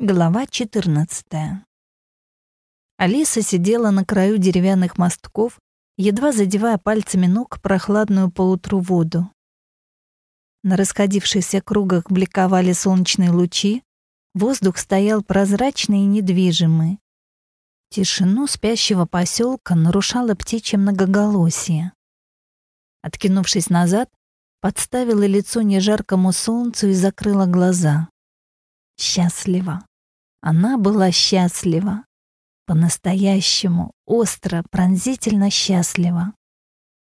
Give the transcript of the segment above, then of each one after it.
Глава 14. Алиса сидела на краю деревянных мостков, едва задевая пальцами ног прохладную поутру воду. На расходившихся кругах бликовали солнечные лучи, воздух стоял прозрачный и недвижимый. Тишину спящего поселка нарушало птичье многоголосие. Откинувшись назад, подставила лицо нежаркому солнцу и закрыла глаза счастлива. Она была счастлива. По-настоящему, остро, пронзительно счастлива.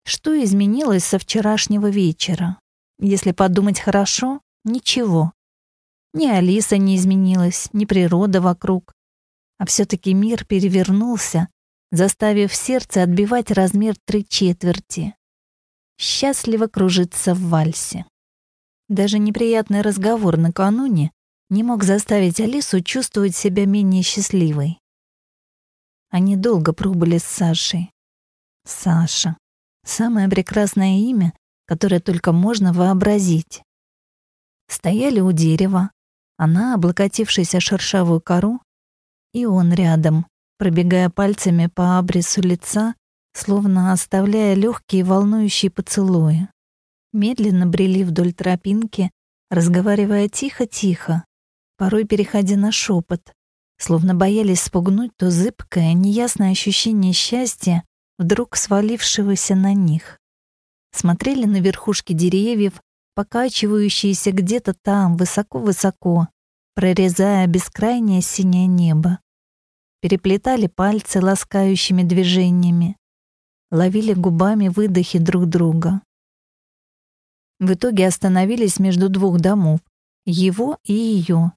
Что изменилось со вчерашнего вечера? Если подумать хорошо, ничего. Ни Алиса не изменилась, ни природа вокруг. А все-таки мир перевернулся, заставив сердце отбивать размер три четверти. Счастливо кружиться в вальсе. Даже неприятный разговор накануне не мог заставить Алису чувствовать себя менее счастливой. Они долго пробыли с Сашей. Саша. Самое прекрасное имя, которое только можно вообразить. Стояли у дерева, она, облокотившись о шершавую кору, и он рядом, пробегая пальцами по абрису лица, словно оставляя легкие волнующие поцелуи. Медленно брели вдоль тропинки, разговаривая тихо-тихо, порой переходя на шепот, словно боялись спугнуть то зыбкое, неясное ощущение счастья, вдруг свалившегося на них. Смотрели на верхушки деревьев, покачивающиеся где-то там, высоко-высоко, прорезая бескрайнее синее небо. Переплетали пальцы ласкающими движениями, ловили губами выдохи друг друга. В итоге остановились между двух домов, его и ее,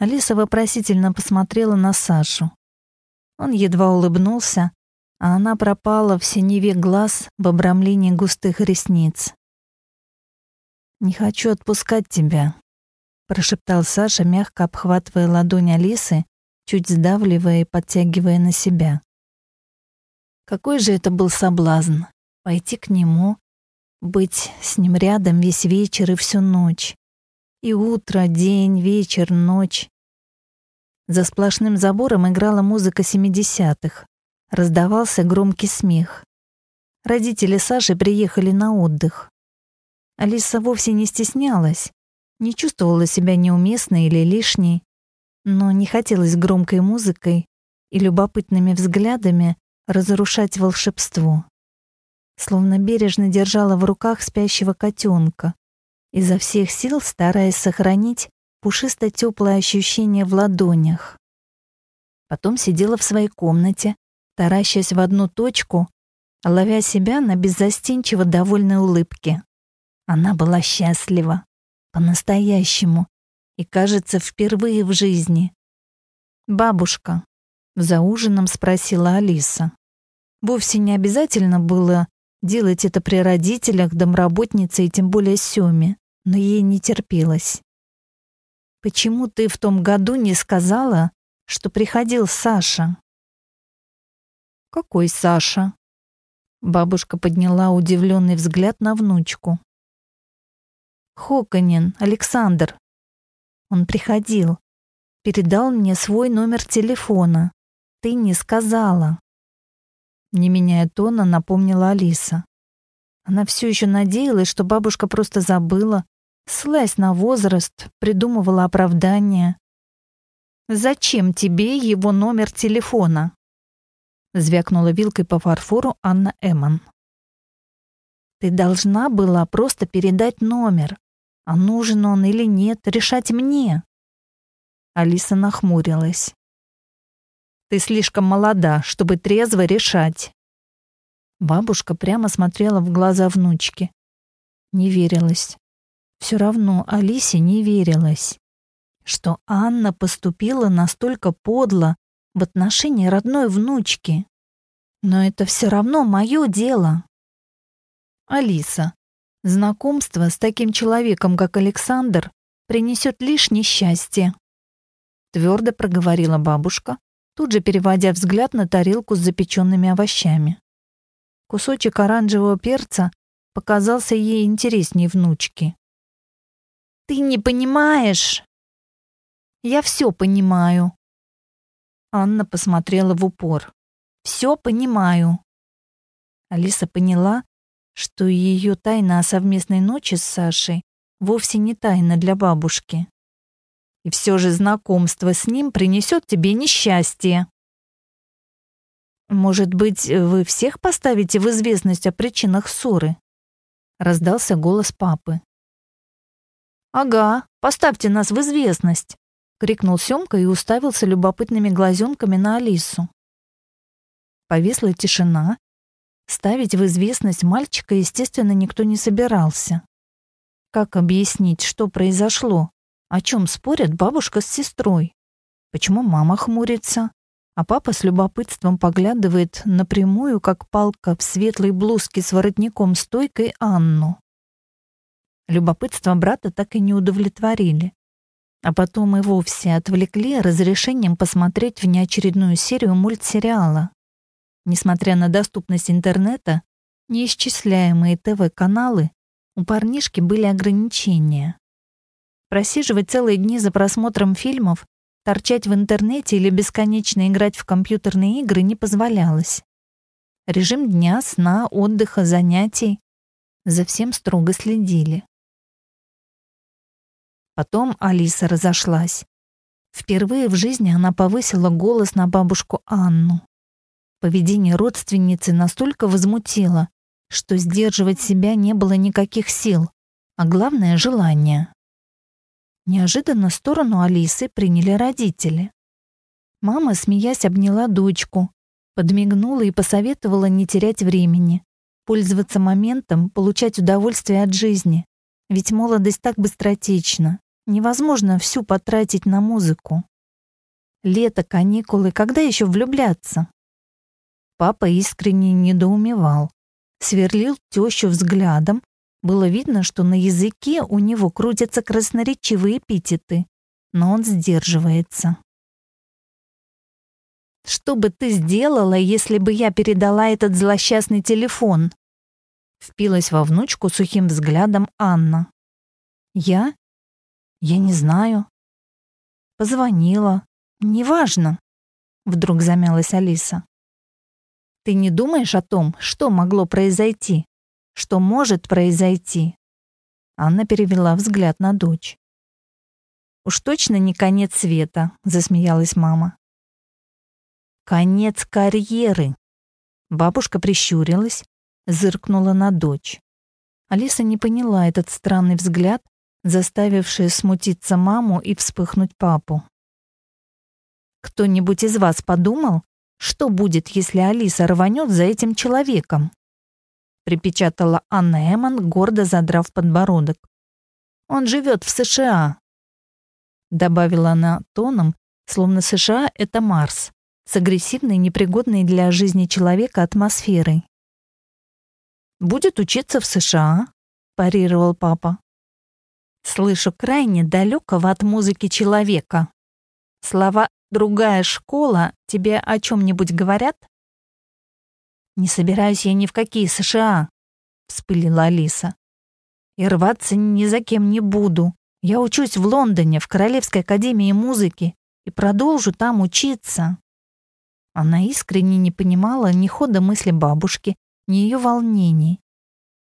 Алиса вопросительно посмотрела на Сашу. Он едва улыбнулся, а она пропала в синеве глаз в обрамлении густых ресниц. «Не хочу отпускать тебя», — прошептал Саша, мягко обхватывая ладонь Алисы, чуть сдавливая и подтягивая на себя. Какой же это был соблазн — пойти к нему, быть с ним рядом весь вечер и всю ночь. И утро, день, вечер, ночь. За сплошным забором играла музыка семидесятых. Раздавался громкий смех. Родители Саши приехали на отдых. Алиса вовсе не стеснялась, не чувствовала себя неуместной или лишней, но не хотелось громкой музыкой и любопытными взглядами разрушать волшебство. Словно бережно держала в руках спящего котенка, изо всех сил стараясь сохранить пушисто-теплое ощущение в ладонях. Потом сидела в своей комнате, таращась в одну точку, ловя себя на беззастенчиво довольной улыбке. Она была счастлива, по-настоящему, и, кажется, впервые в жизни. «Бабушка», — за ужином спросила Алиса. Вовсе не обязательно было делать это при родителях, домработнице и тем более Сёме но ей не терпелось. «Почему ты в том году не сказала, что приходил Саша?» «Какой Саша?» Бабушка подняла удивленный взгляд на внучку. «Хоконин, Александр. Он приходил. Передал мне свой номер телефона. Ты не сказала». Не меняя тона, напомнила Алиса. Она все еще надеялась, что бабушка просто забыла, ссылаясь на возраст, придумывала оправдания. «Зачем тебе его номер телефона?» Звякнула вилкой по фарфору Анна Эммон. «Ты должна была просто передать номер, а нужен он или нет, решать мне». Алиса нахмурилась. «Ты слишком молода, чтобы трезво решать. Бабушка прямо смотрела в глаза внучки. Не верилась. Все равно Алисе не верилось, что Анна поступила настолько подло в отношении родной внучки. Но это все равно мое дело. Алиса, знакомство с таким человеком, как Александр, принесет лишь несчастье. Твердо проговорила бабушка, тут же переводя взгляд на тарелку с запеченными овощами. Кусочек оранжевого перца показался ей интереснее внучки. «Ты не понимаешь!» Я все понимаю». Анна посмотрела в упор. «Все понимаю». Алиса поняла, что ее тайна о совместной ночи с Сашей вовсе не тайна для бабушки. И все же знакомство с ним принесет тебе несчастье. Может быть, вы всех поставите в известность о причинах ссоры? Раздался голос папы. Ага, поставьте нас в известность, крикнул Семка и уставился любопытными глазенками на Алису. Повисла тишина. Ставить в известность мальчика, естественно, никто не собирался. Как объяснить, что произошло? О чем спорят бабушка с сестрой? Почему мама хмурится? А папа с любопытством поглядывает напрямую, как палка в светлой блузке с воротником-стойкой Анну. Любопытство брата так и не удовлетворили. А потом и вовсе отвлекли разрешением посмотреть внеочередную серию мультсериала. Несмотря на доступность интернета, неисчисляемые ТВ-каналы, у парнишки были ограничения. Просиживать целые дни за просмотром фильмов, торчать в интернете или бесконечно играть в компьютерные игры не позволялось. Режим дня, сна, отдыха, занятий за всем строго следили. Потом Алиса разошлась. Впервые в жизни она повысила голос на бабушку Анну. Поведение родственницы настолько возмутило, что сдерживать себя не было никаких сил, а главное — желание. Неожиданно сторону Алисы приняли родители. Мама, смеясь, обняла дочку, подмигнула и посоветовала не терять времени, пользоваться моментом, получать удовольствие от жизни, ведь молодость так быстротечна. Невозможно всю потратить на музыку. Лето, каникулы, когда еще влюбляться? Папа искренне недоумевал. Сверлил тещу взглядом. Было видно, что на языке у него крутятся красноречивые эпитеты, но он сдерживается. «Что бы ты сделала, если бы я передала этот злосчастный телефон?» Впилась во внучку сухим взглядом Анна. «Я? Я не знаю. Позвонила. Неважно. Вдруг замялась Алиса. Ты не думаешь о том, что могло произойти? Что может произойти? Анна перевела взгляд на дочь. «Уж точно не конец света», — засмеялась мама. «Конец карьеры». Бабушка прищурилась, зыркнула на дочь. Алиса не поняла этот странный взгляд, заставившие смутиться маму и вспыхнуть папу. «Кто-нибудь из вас подумал, что будет, если Алиса рванет за этим человеком?» припечатала Анна Эммон, гордо задрав подбородок. «Он живет в США», добавила она тоном, словно США — это Марс, с агрессивной, непригодной для жизни человека атмосферой. «Будет учиться в США», — парировал папа. Слышу крайне далекого от музыки человека. Слова «другая школа» тебе о чем-нибудь говорят? «Не собираюсь я ни в какие США», — вспылила Алиса. «И рваться ни за кем не буду. Я учусь в Лондоне, в Королевской академии музыки, и продолжу там учиться». Она искренне не понимала ни хода мысли бабушки, ни ее волнений.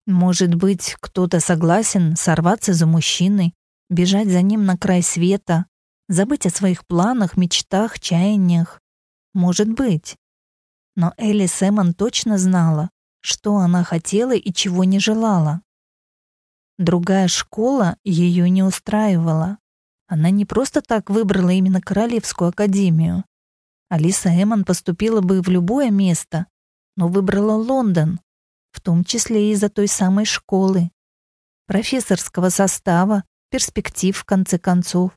Может быть, кто-то согласен сорваться за мужчиной, бежать за ним на край света, забыть о своих планах, мечтах, чаяниях. Может быть. Но Элли Сэмон точно знала, что она хотела и чего не желала. Другая школа ее не устраивала. Она не просто так выбрала именно Королевскую академию. Алиса Эмон поступила бы в любое место, но выбрала Лондон, том числе и из-за той самой школы, профессорского состава, перспектив, в конце концов.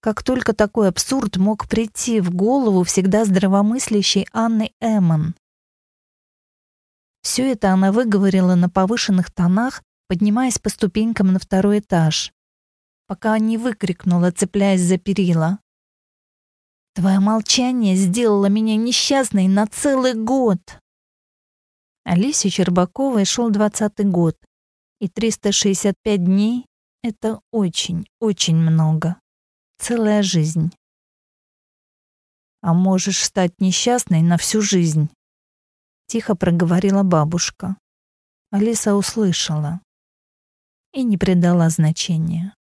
Как только такой абсурд мог прийти в голову всегда здравомыслящей Анны Эммон. Все это она выговорила на повышенных тонах, поднимаясь по ступенькам на второй этаж, пока не выкрикнула, цепляясь за перила. «Твое молчание сделало меня несчастной на целый год!» Алисе Щербаковой шел двадцатый год, и 365 дней — это очень, очень много. целая жизнь. А можешь стать несчастной на всю жизнь, тихо проговорила бабушка. Алиса услышала и не придала значения.